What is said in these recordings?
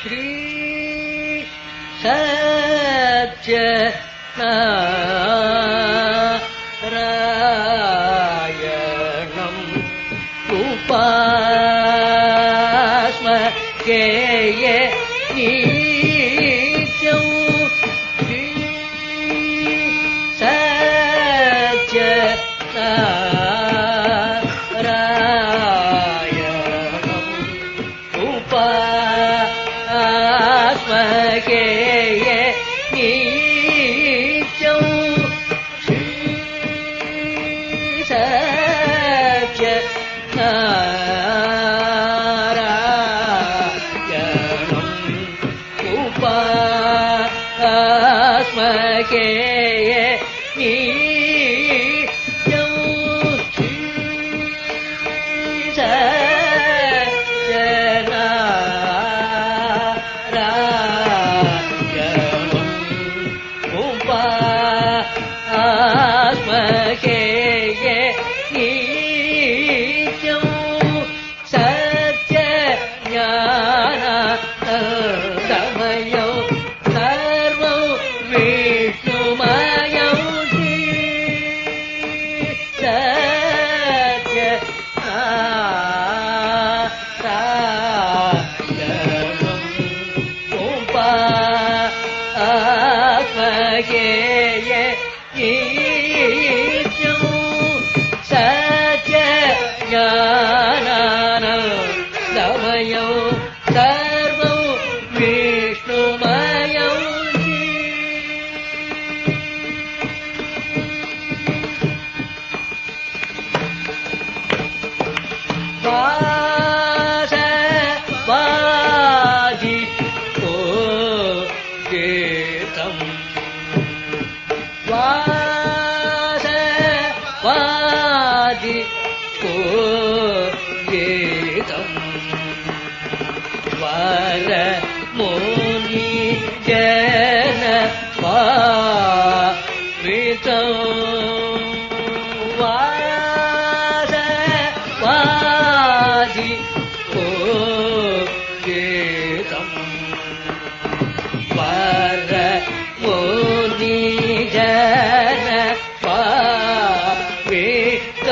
श्री सत्य şevket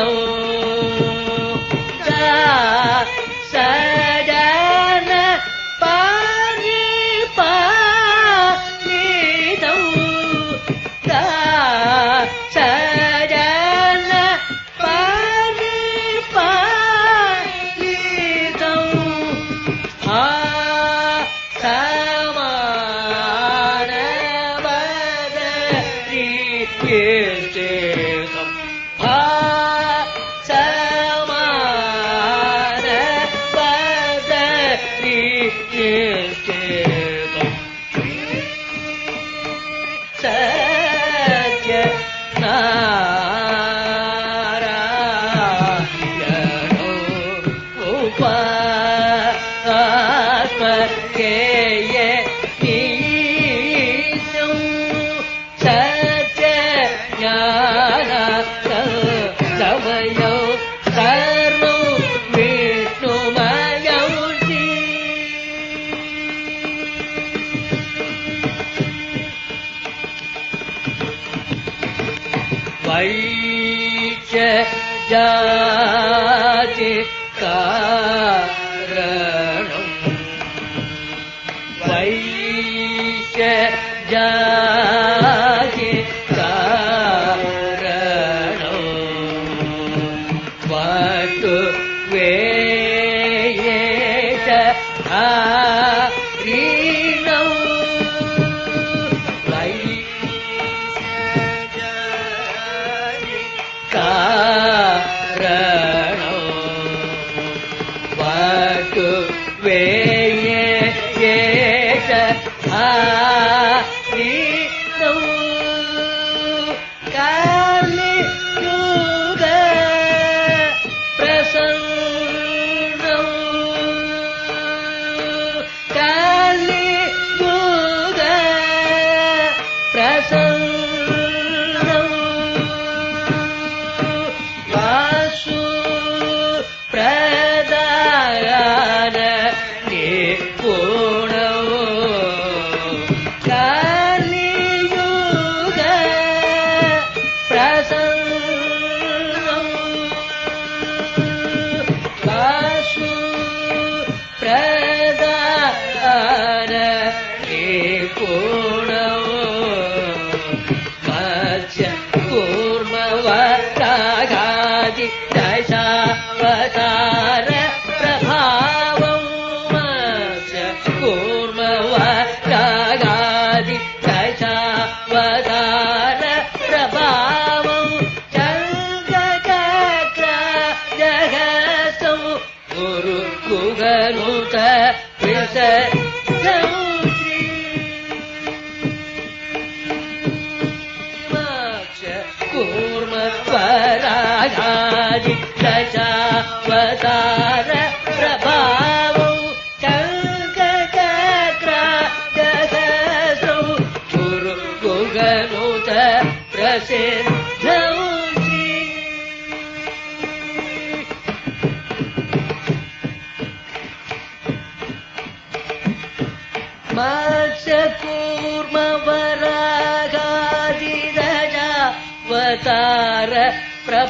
لهم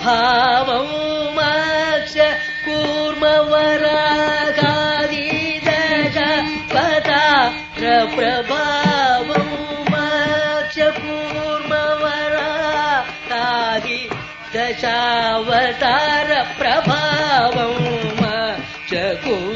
भावं मक्ष कूर्मवरा दश पता प्रभावं मक्ष कूर्मवरा दशावतार प्रभावं च कु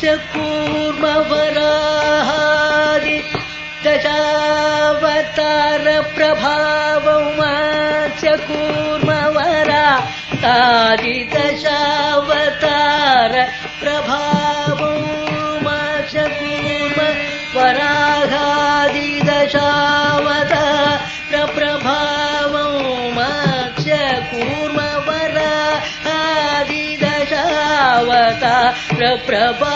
च कूर्मवराहादि दशातार कूर्मवरा आदि दशावतार प्रभावमाच माक्ष कूर्म पराघादि दशावता प्रभाव कूर्म आदि दशावता प्रभा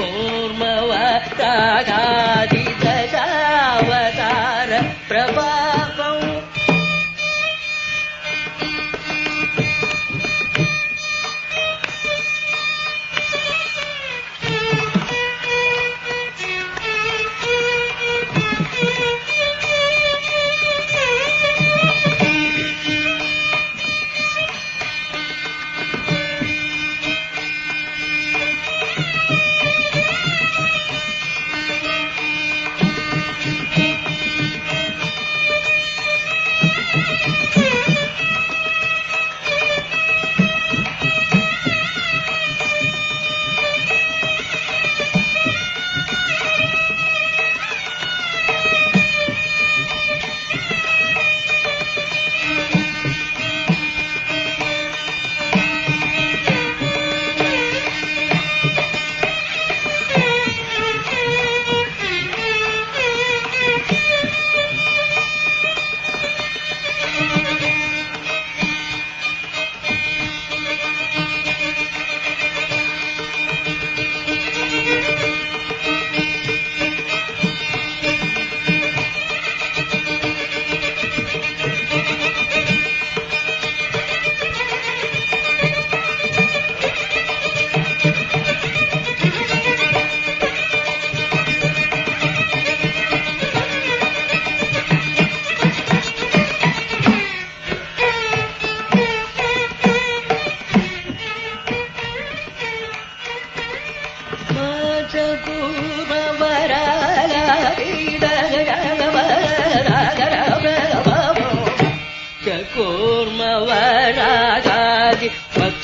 कूर्मवताः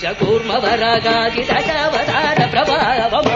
चकुर्मवरागादि सजावधान प्रभावम्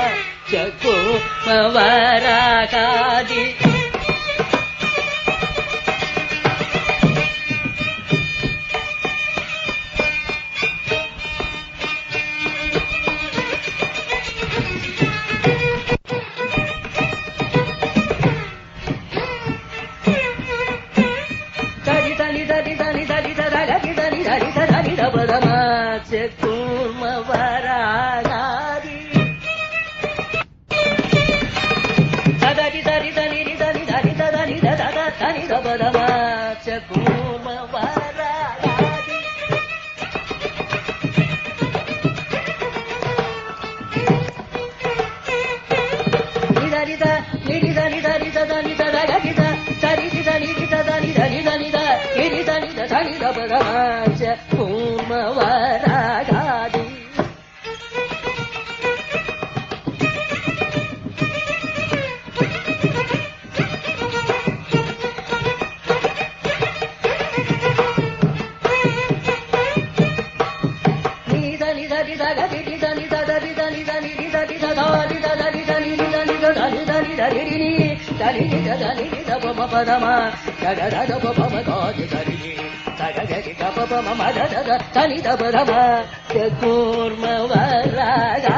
భగవాన్ పూర్మవరాగాది ధని ధని ధమ పరమ గగ గగ పమ కాజ ధరి గగగి గప మమ ధ ధ తని దబ ధమ కూర్మ వరాగా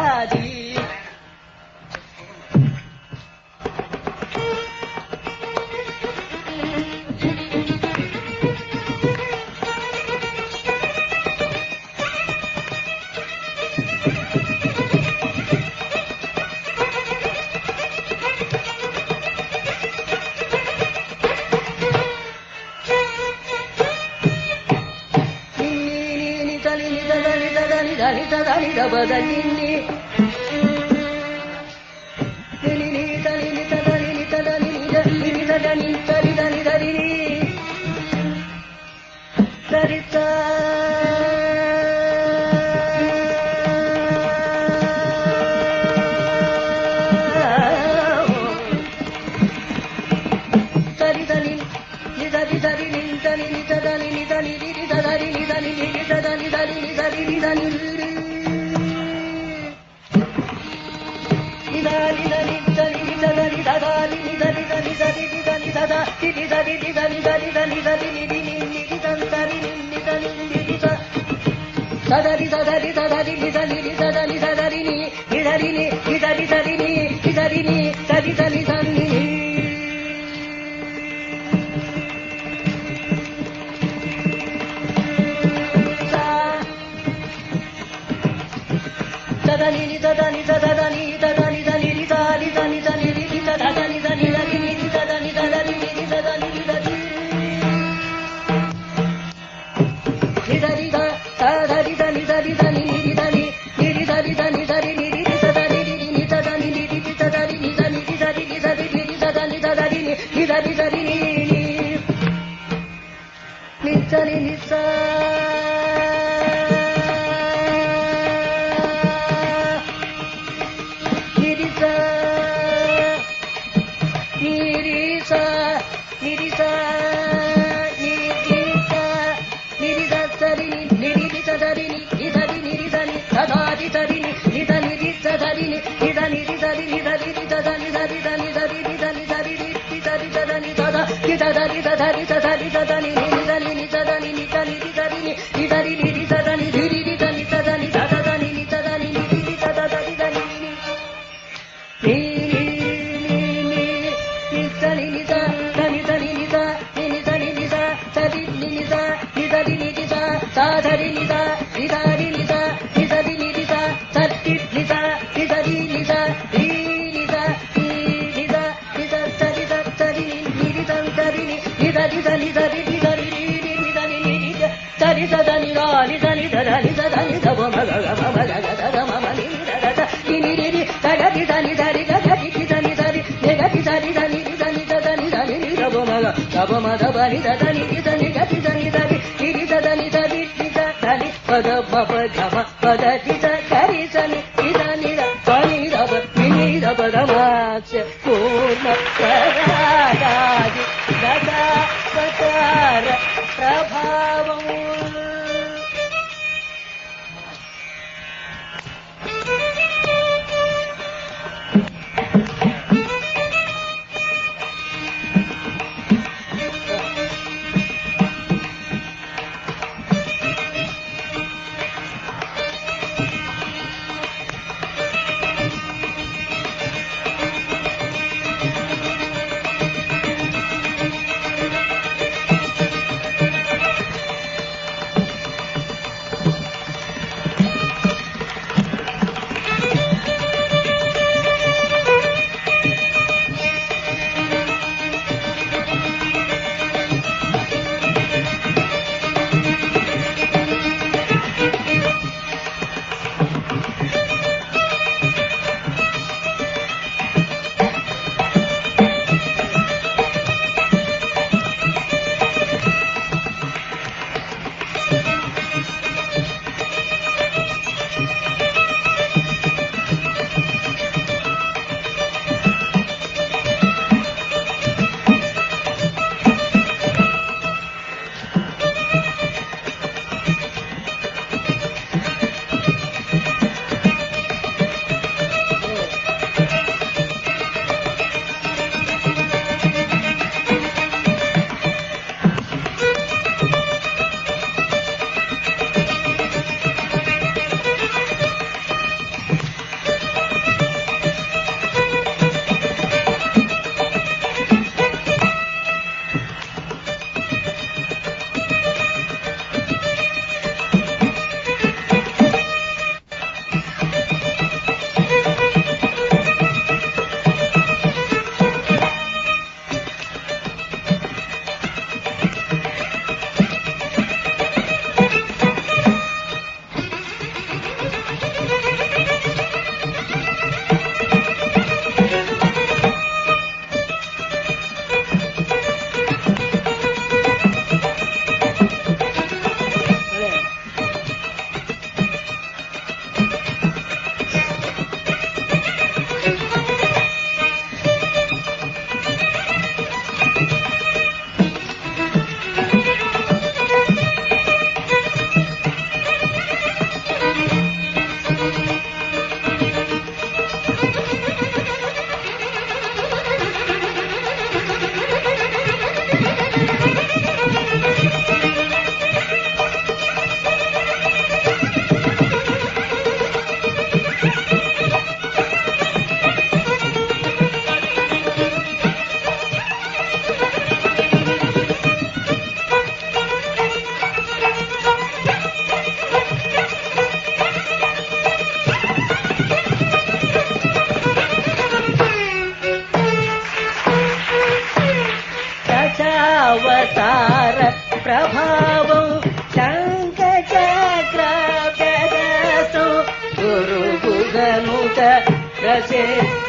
你在在在 ధరి ధరి ధరి పదబని దని దని గది దని దని గిరి దని దని దని పద పద గమ పద से